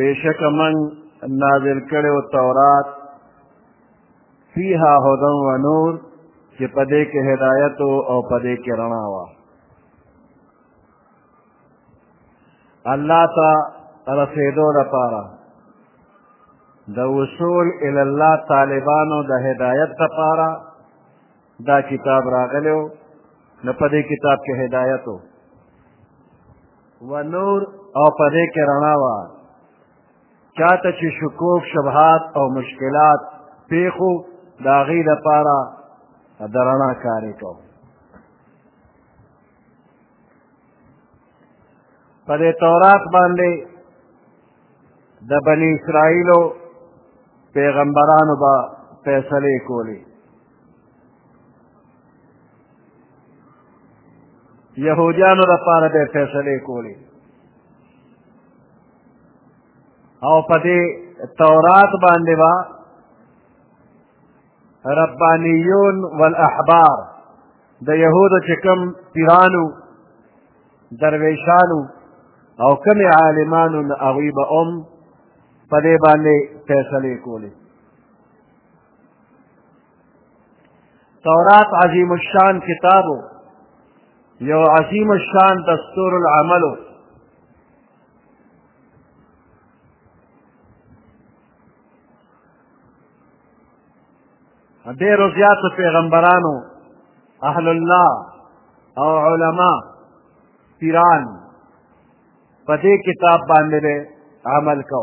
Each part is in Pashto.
بېشکه من نازل کړی و تورات فیها هدن و نور چې په دې کې هدایت او په دې کې رڼا وه الله ته رسېدو لپاره د وصول الی الله طالبانو د هدایت لپاره دا کتاب راغلی و نو په دې کتاب کې هدایت و و نور او په دې کې رڼا وه چاته چې شکوک شبهات او مشکلات پیښو د هغې لپاره د رڼا کار یې کوو په دې تورات باندې د بني اسرائیلو پیغمبرانو به فیصلې کولې یهودیانو لپاره به فیصلې کولې او په دې تورات باندې به ربانیون والاحبار د یهودو چې کوم پیرانو درویشانو او کوم عالمانو هغوی به هم په دې باندې فیصلې کولې تورات عظیم الشان کتابو یو عظیم الشان دستور العملو ډیرو زیاتو پیغمبرانو اهل الله او علما پیران په دې کتاب باندې عمل کو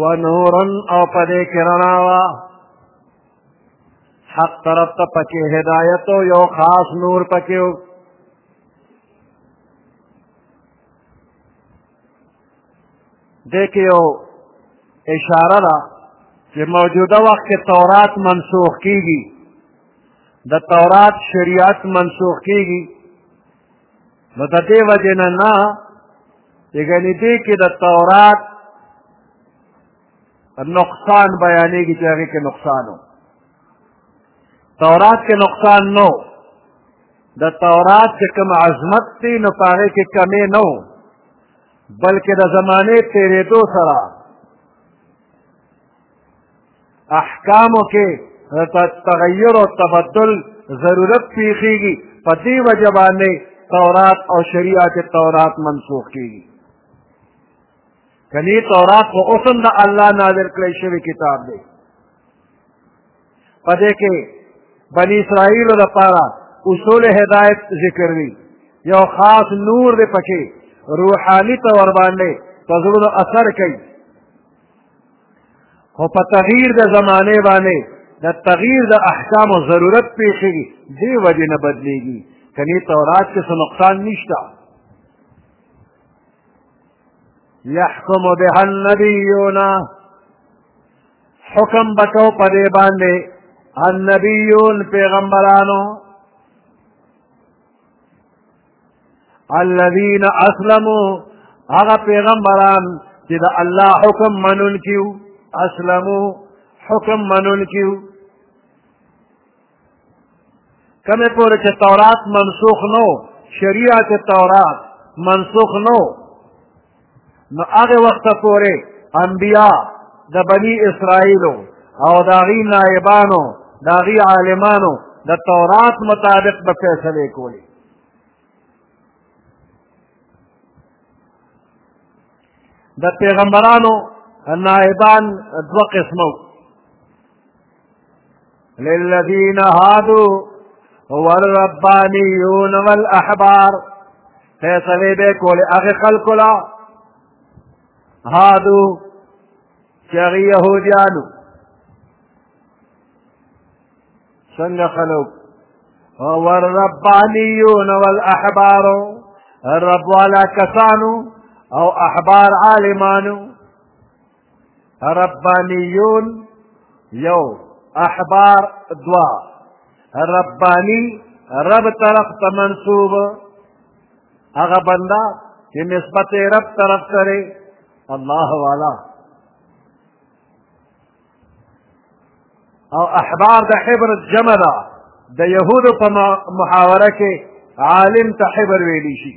و نورن او په دې کې رڼا وه حق طرف ته پکې هدایت او یو خاص نور پکې و دې کې یو اشاره ده چې موجوده وخت کې تورات منسوخ کیږي د تورات شریعت منسوخ کیږي نو د دې وجې نه نه چې ګنې دې کې د تورات نقصان بیانېږي چې هغې کې نقصان و تورات کې نقصان نه و د تورات چې کوم عظمت دی نو په هغې کې کمې نه و بلکې د زمانې تېرېدو سره احکامو کې تغیر او تبدل ضرورت پیښیږي په دې وجه باندې تورات او شریعت تورات منسوخ کیږي کني تورات خو اوس هم د الله نازل کړی شوی کتاب دی په دې کې بني اسرائیلو لپاره اصول هدایت ذکر دي یو خاص نور دی پکې روحاني طور باندې په زړونو اثر کوي خو په تغییر د زمانه باندې د تغییر د احکام او ضرورت پیښیږي دې وجه نه بدلیږي کني تورات کې څه نقصان نشته يحكم بها النبيون حکم بکو په دې باندې النبيون پیغمبرانو الذين اسلموا هغه پیغمبران چې د الله حکم منون کیو اسلمو حکم منون کیو کمه پورې چې تورات منسوخ نو شریعت تورات منسوخ نو نو هغه وخت پورې انبیا د بنی اسرائیلو او د هغې نایبانو د هغې عالمانو د تورات مطابق به فیصلې کولې د پیغمبرانو نائبان دو قسمو للذين هادوا والربانيون والأحبار في بے ولأخي خلق لا هادو شغي یہودیانو سنة خلق والربانيون والأحبار الرب ولا كسانو او احبار عالمانو ربانیون یو احبار دوا ربانی رب طرف ته منصوب هغه بنده چې نسبت رب طرف سره الله والا او احبار د حبر جمع ده د يهودو په محاوره کې عالم ته حبر ویلی شي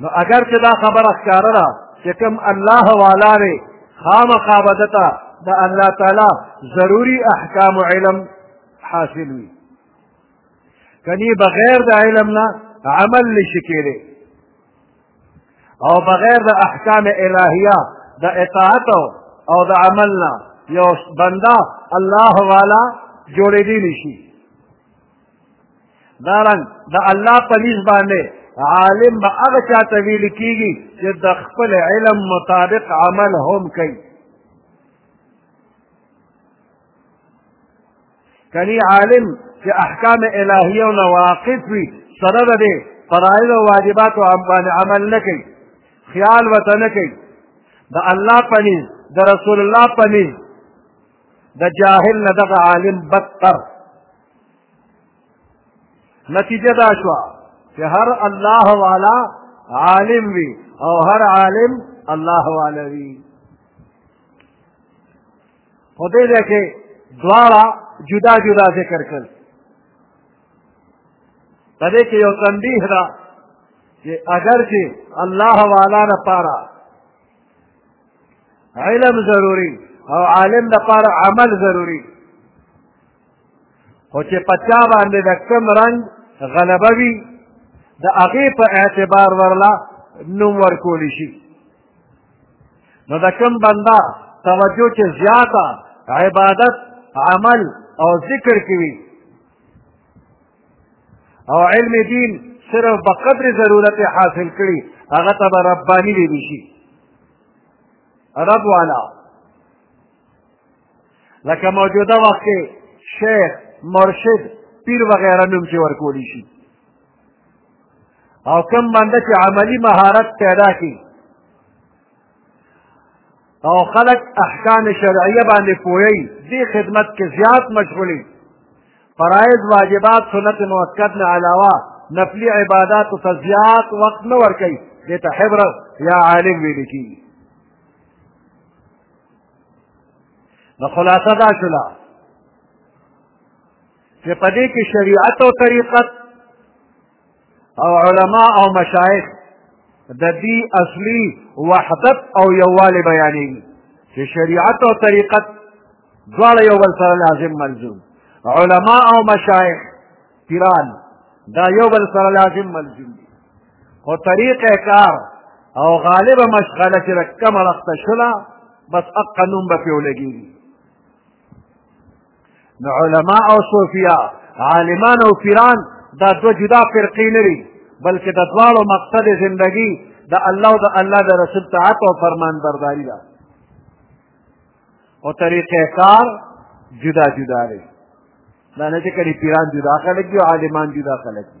نو اگر چې دا خبره ښکاره ده چې کوم الله والا دی خامخا به ده ته د الله تعالی ضروري احکام و علم حاصل وي کنی بغیر د علم نه عمل نشي کېدی او بغیر د احکام الهیه د اطاعت او د عمل نه یو بنده الله والا جوړېدی نشي دارنګ د الله په نس باندې عالم به هغه چا ته ویل کېږي چې د خپل علم مطابق عمل هم کوي کنی عالم چې احکام الهیه نه واقف وي سره د دې فرایض او واجباتو باندې عمل نه کوي خیال ورته نه کوي د الله په نس د رسول الله په نس د جاهل نه دغه عالم بدتر نتیجه دا شوه چې هر الله والا عالم وي او هر عالم الله والا وي خو دې ځای کې دواړه جدا جدا ذکر کړل په دې کې یو تنبیه ده چې اگر چې الله والا لپاره علم ضروري او عالم لپاره عمل ضروري خو چې په چا باندې د کوم رنګ غلبه وي د هغې په اعتبار ورله نوم ورکولی شي نو د کوم بنده توجه چې زیاته عبادت عمل او ذکر کې وي او علم دین صرف په قدر ضرورت حاصل کړي هغه ته به رباني ویلی شي رب والا لکه موجوده وخت کې شیخ مرشد پیر وغیره نوم چې ورکولی شي او کم بنده چې عملی مهارت پیدا کړي او خلق احکام شرعیه باندې پوهی دې خدمت کې زیات مشغولي فرائض واجبات سنت موقت نه علاوه نفلی عبادات ته زیات وخت نه ورکوي دې ته حبر یا عالم ویل کېږي نو خلاصه دا شوله چې په دې کې شریعت او طریقت او علما او مشایخ د دې اصلي وحدت او یووالی بیانېږي چې شریعت او طریقت دواړه یو بل سره لازم ملزوم علما او مشایخ پیران دا یو بل سره لازم ملزوم دي خو طریقه کار او غالبه مشغله چې د کمه رخته شوله بس اقا نوم به پرې ولګېږي نو علما او صوفیا عالمان او پیران دا دوه جدا فرقې نه دي بلکې د دواړو مقصد زندگی د الله او د الله د رسول طاعت او فرمان برداری ده او طریقه کار جدا جدا دی دا نه چې کړي پیران جدا خلک دي او عالمان جدا خلک دي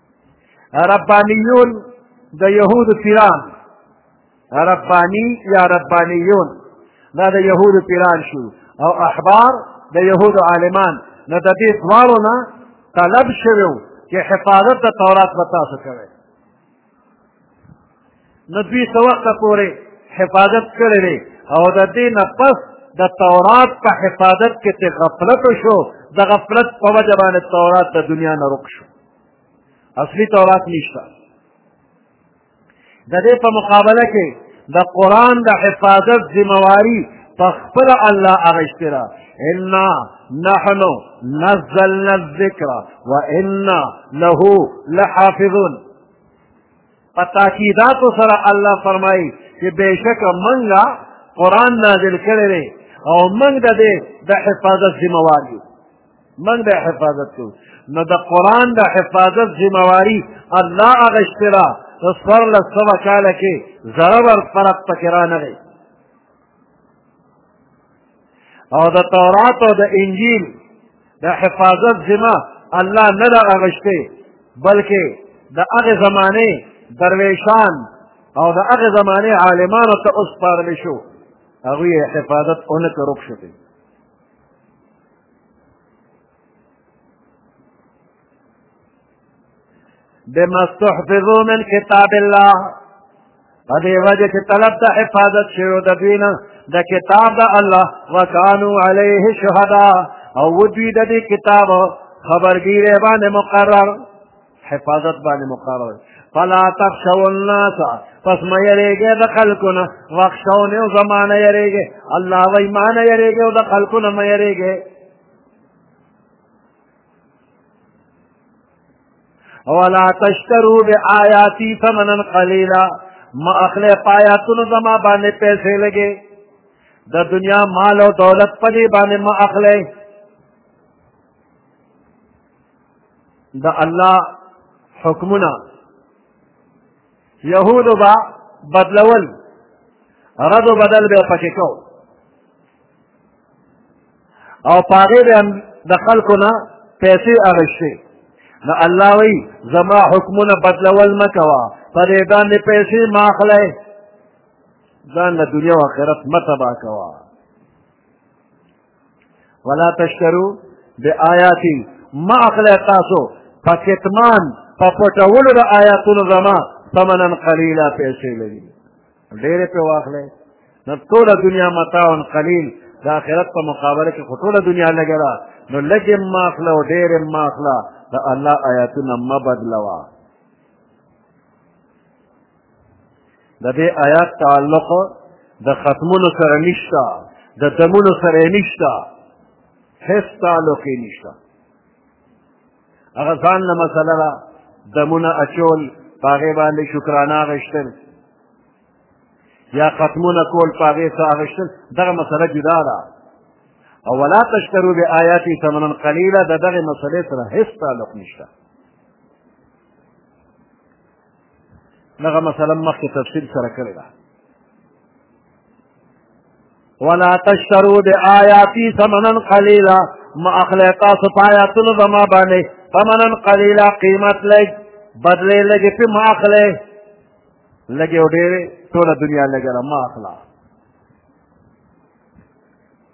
ربانیون د یهودو پیران ربانی یا ربانیون دا د یهودو پیران شو او احبار د یهودو عالمان نو د دې دواړو نه طلب شوی و چې حفاظت د تورات به تاسو کوئ نو دوی څه وخته پورې حفاظت کړی دی او د دې نه پس د تورات په حفاظت کې چې غفلت وشو د غفلت په وجه باندې تورات د دنیا نه رک شو اصلي تورات نشته د دې په مقابله کې د قرآن د حفاظت ذمواري په خپل الله اغشتې ده انا نحن نزلنا الذکر وانا له لحافظون په تاکیداتو سره الله فرمایي چې بېشکه منګه قرآن نازل کړی دی او منګ د دې د حفاظت ذموار یو موږ به حفاظت کوو نو د قرآن د حفاظت ذمواري الله اغشتې ده په څوارلس سوه کاله کې زره ور فرق پکې رانغی او د تورات او د انجیل د حفاظت ذمه الله نه ده اغشتې بلکې د هغې زمانې درویشان او د هغې زمانې عالمانو ته وسپارل شو هغوی یې حفاظت ونه کړ روک شو بما استحفظو من کتاب الله په دې وجه چې طلب ته حفاظت شوی د دوی نه د کتاب د الله وکانو علیه شهدا او دوی د دې کتاب خبرګیره باندې مقرر حفاظت باندې مقرر فلا تخشوا الناس پس ما یریږي د خلقونه واخشوني او زمانه یریږي الله و ایمان یریږي او د خلقونه ما یریږي ولا تشتروا بآياتي ثمنا قليلا ما اخلي پایاتونو زما باندې پیسې لګي د دنیا مال او دولت په دې باندې ما اخلي د الله حکمونه یهودو به بدلول رد و بدل به پکې کو او پاغې به د خلکو نه پیسې اغشتې نو الله وی زما حکمونه بدلول مه کوه په دې باندې پیسې مه اخلی ځان له دنیا او آخرت مه تباه کوه ولا تشترو بآیاتی ما اخلی تاسو په کتمان په پټولو د آیاتونو زما ثمنا قلیلا پیسې لري ډېرې پې واخلئ نو ټوله دنیا متاع قلیل د آخرت په مقابله کې خو ټوله دنیا لږه ده نو لږ یې مه اخله او ډېر یې مه اخله د الله آیاتونه مه بدلوه د دې آیات تعلق د ختمونو سره نشته د دمونو سره یې نشته هېڅ تعلق یې نشته هغه ځان نه مسله ده دمونه اچول په هغې باندې شکرانه اخېستل یا ختمونه کول په هغې څه اخېستل دغه مسله جدا ده او ولا تشترو بآیاتي ثمنا قلیلا د دغې مسلې سره هېڅ تعلق نشته دغه مسله مخکې تفصیل سره کړې ده ولا تشتروا بآياتي ثمنا قليلا ما اخلي تاسو په آیاتونو زما باندې ثمنا قليلا قیمت لږ بدلې لږې په ما اخلې لږې او ډېرې ټوله دنیا لږه ده ما اخلا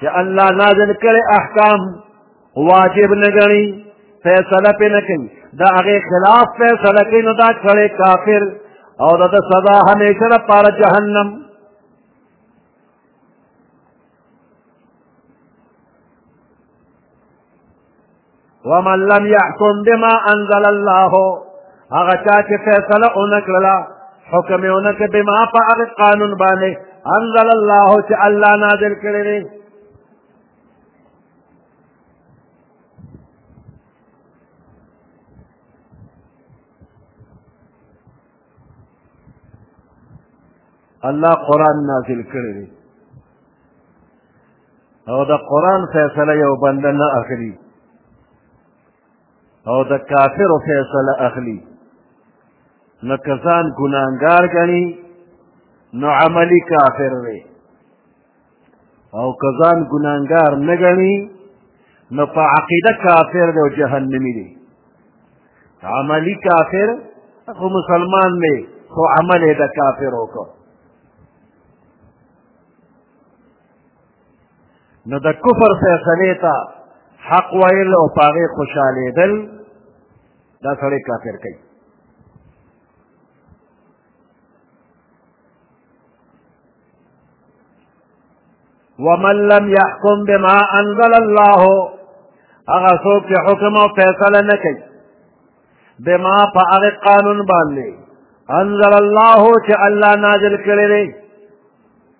چې الله نازل کړي احکام واجب نه ګڼي فیصله پې نه کوي د هغې خلاف فیصله کوي نو دا کړی کافر او د ده سزا همیشه لپاره جهنم ومن لم يحكم بما انزل الله هغه چا چې فیصله ونه کړله حکم یې ونه کړ بما په هغه قانون باندې انزل الله چې الله نازل کړی دی الله قرآن نازل کړی دی او د قرآن فیصله یو بنده نه اخلي او د کافرو فیصله اخلي نو که ځان ګناهګار ګڼي نو عملی کافر دی او که ځان ګناهګار نه ګڼي نو په عقیده کافر دی او جهنمي دی عملی کافر خو مسلمان دی خو عمل یې د کافر وکړ نو د کفر فیصلې ته حق ویل او په هغې خوشحالېدل دا سړی کافر کوي ومن لم يحكم بما انزل الله هغه څوک چې حکم او فیصله نه کوي بما په هغه قانون باندې انزل الله چې الله نازل کړی دی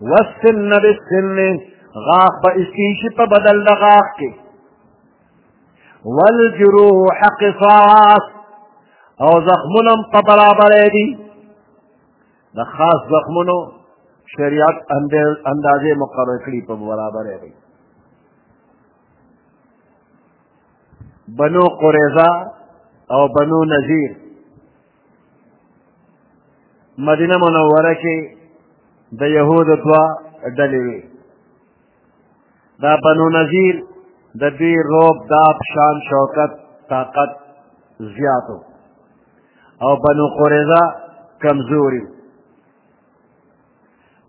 والسن بالسن غاخ به استیشي په بدل د غاخ کې والجروح قصاص او زخمونه په برابر دي د خاص زخمونو شریعت اندازې مقرر کړي په برابر دي بنو قریظه او بنو نذیر مدینه منوره کې د یهودو دوه ډلې وې دا بنو نذیر د دوی روب داب شان شوکت طاقت زیاتو او بنو قریظه کمزوري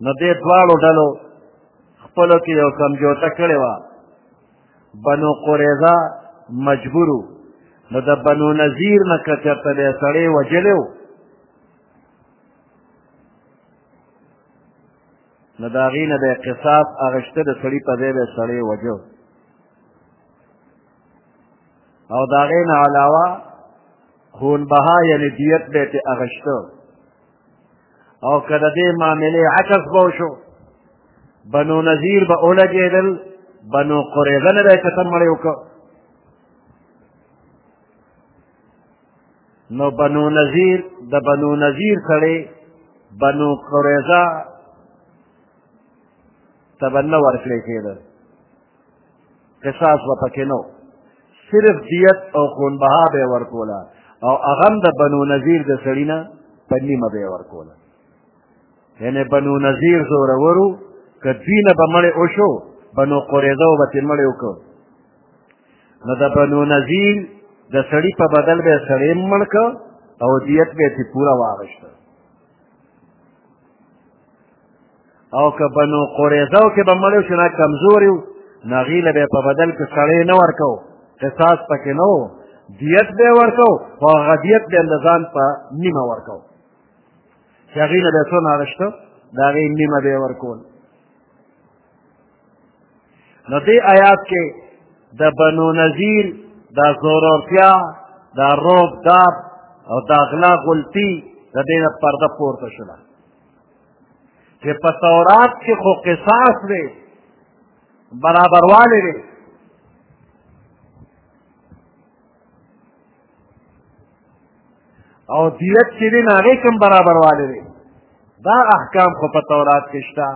نو دې دواړو ډلو خپلو کې یو سمجوته کړې وه بنو قریظه مجبور نو د بنو نذیر نه که چېرته دی سړی وژلی و نو د هغې نه به یې قصاص اخېسته د سړي په ځای به یې سړی وژو او د هغې نه علاوه خونبها یعنې دیت به یې ترې اخېسته او که د دې معاملې عکس به وشو بنو نذیر به ولګېدل بنو قریظه نه به یې کتن مړی وکړ نو بنو نذیر د بنو نذیر سړی بنو قریظه ته به نه ورکړی کېده قصاص به پکې نه صرف دیت او خونبها به یې ورکوله او هغه هم د بنو نظیر د سړي نه په نیمه به یې ورکوله یعنې بنو نظیر زورورو که دوی نه به مړی وشو بنو قریظه به ترې مړی وکړو نو د بنو نظیر د سړي په بدل به یې سړی مړ کړ او دیت به یې پوره واغېسته او که بنو قریظه کې به مړ شو نه کمزوري وو نو هغوی له به په بدل کې سړی نه ورکو قصاص پکې نه و دیت به ورکو خو هغه دیت به د ځان په نیمه ورکو چې هغوی نه به څو نارشته د هغې نیمه به یې ورکول نو دې آیات کې د بنو نذیر د زورورتیا د روب داب او د اغلا غلطي د دې نه پرده پورته شوله چې په تورات کې خو قصاص دی برابروالی دی او دیت چې دی نه هغې کوم برابروالی دی دا احکام خو په تورات کې شته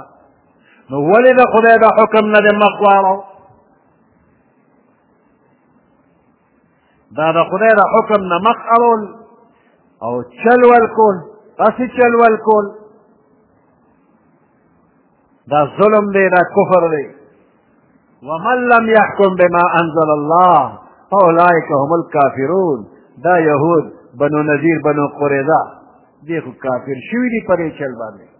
نو ولې د خدای د حکم نه د مخ واړو دا د خدای د حکم نه مخ اړول او چل ورکول داسې چل ورکول دا ظلم دی دا کفر دی ومن لم يحكم بما انزل الله فاولئك هم الكافرون دا يهود بنو نذیر بنو قریظه دی خو کافر شوي دي پرې چل باندې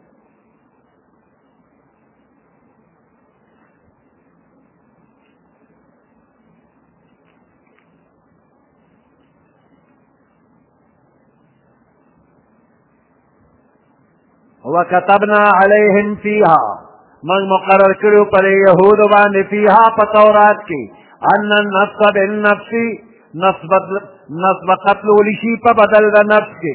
وكتبنا عليهم فيها من مقرر کړو پر يهود باندې فيها په تورات کې ان النفس بالنفس نسبت نسبت قتل ولشي په بدل د نفس کې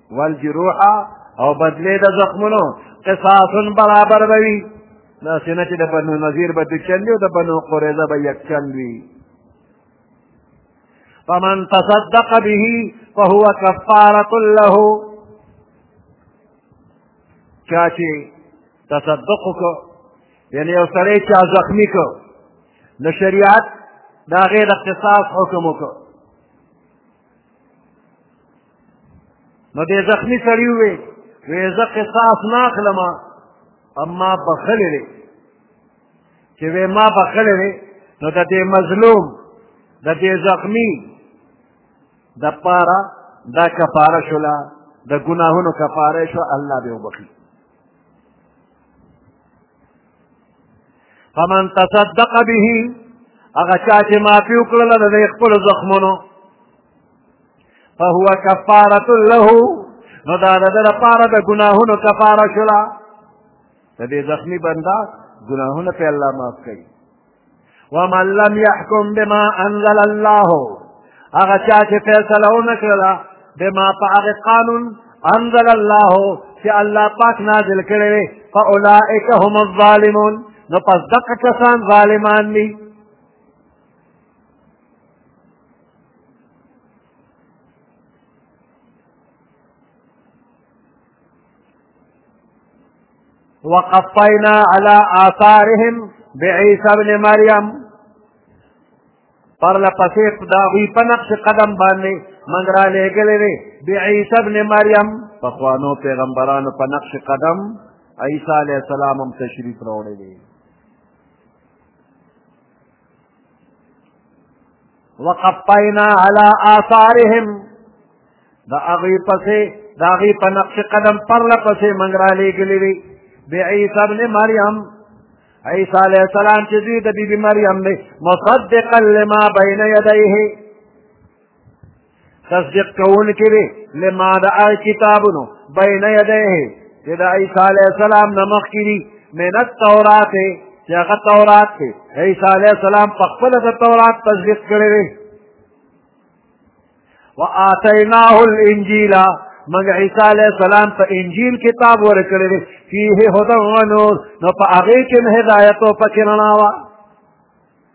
والجروح او بدلې د زخمونو قصاص برابر به وي داسې نه چې د بنو نظیر به دوچند وي او د بنو قریظه به یکچند وي فمن تصدق به فهو کفارة له چا چې تصدق وکړو یعنی یو سړی چا زخمی کړو نو شریعت د هغې د قصاص حکم وکړو نو دې زخمی سړی وې وې زه قصاص نه اخلم اما بخلې دې چې وې ما بخلې دې نو د دې مظلوم د دې زخمی د پاره دا کفاره شوله د ګناهونو کفاره شو الله به وبخي فمن تصدق به هغه چا چې معافي وکړله د دې خپلو زخمونو فهو کفارة له نو دا د ده لپاره د ګناهونو کفاره شوله د دې زخمي بنده ګناهونه پې الله معاف کوي ومن لم يحكم بما انزل الله هغه چا چې فیصله ونه کړله بما په هغه قانون انزل الله چې الله پاک نازل کړی دی فاولئک هم الظالمون نو پس دقه کسان ظالمان دي وقفینا علی آثارهم بعیسی ابن مریم پر لپسې دا غوی په نقش قدم باندې من را لېږلې دی بعیسی ابن مریم پخوانو پیغمبرانو په نقش قدم عیسی علیه السلام هم تشریف راوړی دی وقفینا علی آثارهم دا هغوی پسې د هغوی په نقش قدم پرله پسې موږ رالیږلي دي بعیسی ابن مریم عیسی علیه السلام چې دوی د بیبي مریم دی مصدقا لما بین یدیه تصدیق کوونکي دي لما د هغه کتابونو بین یدیه چې د عیسی علیه السلام نه مخکې دي من التورات چې هغه تورات دی عیسی علیه السلام په خپله د تورات تصدیق کړی دی وآتیناه الانجیل موږ عیسی علیه السلام په انجیل کتاب ورکړی دی فیه هدی و نور نو په هغې کې هدایت او پکې رڼا وه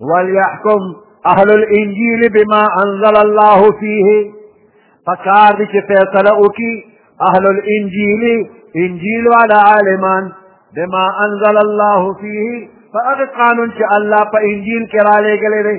وليحكم اهل الانجيل بما انزل الله فيه فكار دي چې فیصله وکي اهل الانجيل انجيل وعلى عالمان بما انزل الله فيه فاغ قانون چې الله په انجيل کې را لېږلی دی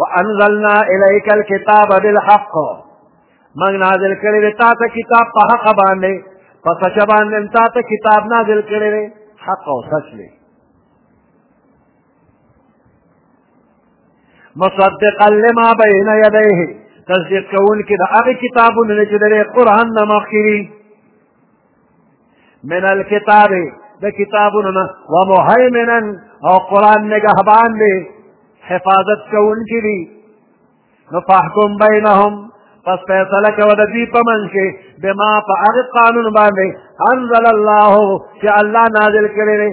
وانزلنا الیک الكتاب بالحق موږ نازل کړی دی تا ته کتاب په حق باندې په سچ باندې تا ته کتاب نازل کړی دی حق او سچ دی مصدقا لما بین یدیه تصدیق کوونکي د هغې کتابونو نه چې د قرآن نه مخکې من الكتاب د کتابونو نه و مهیمنا او قرآن نگهبان دی حفاظت کوونکي دي نو فاحکم بینهم پس فیصله کوه د دوی په منځ کې بما په هغه قانون باندې انزل الله چې الله نازل کړی دی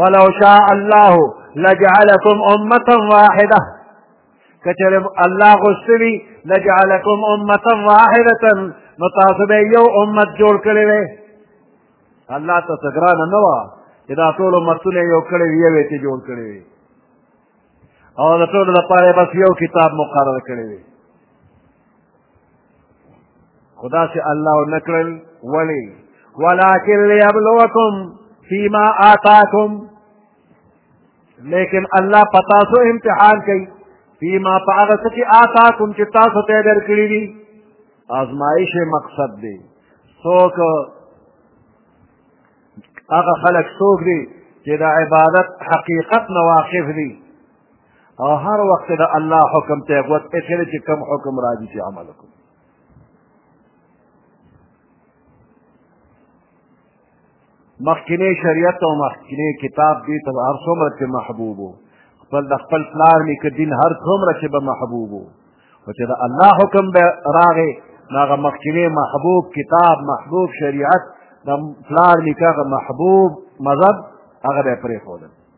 ولو شاء الله لجعلكم امه واحده کچر الله غوښتلی لجعلکم امه واحده نو تاسو به یو امت جوړ کړی وی الله ته څه ګرانه نه وه چې دا ټول امتونه یو کړی وي یوې ته جوړ کړی وي او د ټولو لپاره بس یو کتاب مقرر کړی وي خو داسې الله ونه کړل ولې ولکن لیبلوکم فیما آتاکم لیکن الله په تاسو امتحان کوي فیما په هغه څه چې آتاکم چې تاسو ته یې درکړي دي آزمایش مقصد دی څوک هغه خلک څوک دي چې د عبادت حقیقت نه واقف دي او هر وخت د الله حکم ته غوږ ایښی چې کوم حکم راځي چې عمل وکړو مخکینی شریعت او مخکینی کتاب دې ته هر څومره چې محبوب و خپل د خپل پلار نیکه دین هر څومره چې به محبوب و خو چې د الله حکم به راغی نو هغه مخکینی محبوب کتاب محبوب شریعت د پلار نیکه هغه محبوب مذهب هغه به یې پرېښودل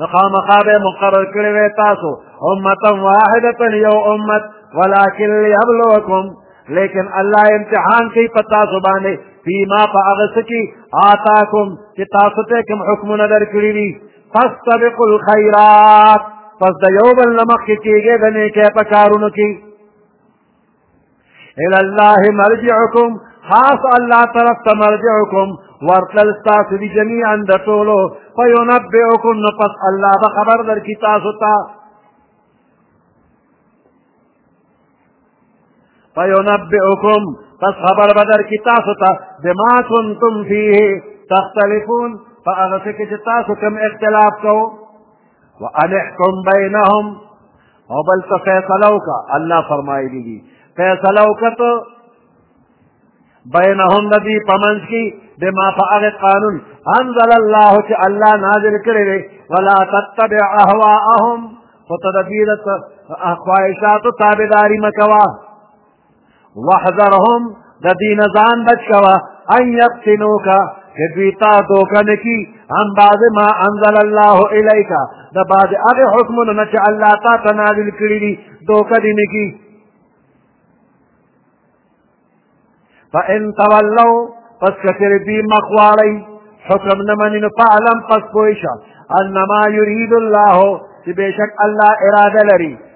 نو خامخا به مقرر کړی وی تاسو امتا واحدتا یو امت ولیکن لیبلوکم لیکن الله امتحان کوي په تاسو باندې فیما په هغه څه کې آتاکم چې تاسو ته کوم حکمونه درکړي دي فاستبقوا الخیرات پس د یو بل نه مخکې کېږئ د نیکۍ په کارونو کې الى الله مرجعكم خاص الله طرف ته مرجعكم ورتل ستاسو دي جميعا د ټولو فينبئكم نو پس الله به خبر درکړي تاسو ته فينبئكم پس خبر به درکړي تاسو ته بما كنتم فيه تختلفون فهغه څه کې چې تاسو کوم اختلاف کوئ وان احكم بينهم او بل ته فیصله وکړه الله فرمایلی دي فیصله وکړه ته بینهم د دوی په منځ کې بما په هغه قانون انزل الله چې الله نازل کړی دی ولا تتبع اهواءهم خو ته د دوی د خواهشاتو تابعداري مه کوه وحذرهم د دې نه ځان بچ کوه ان یفتنوکه چې دوی تا دوکه نه کي هم بعضې ما انزل الله الیک د بعضې هغې حکمونو نه چې الله تا ته نازل کړي دي دوکه دې نه کي فان تولوا پس که چېرې دوی مخ واړئ حکم نه مني نو فعلم پس پوه شه انما یرید الله چې بېشک الله اراده لري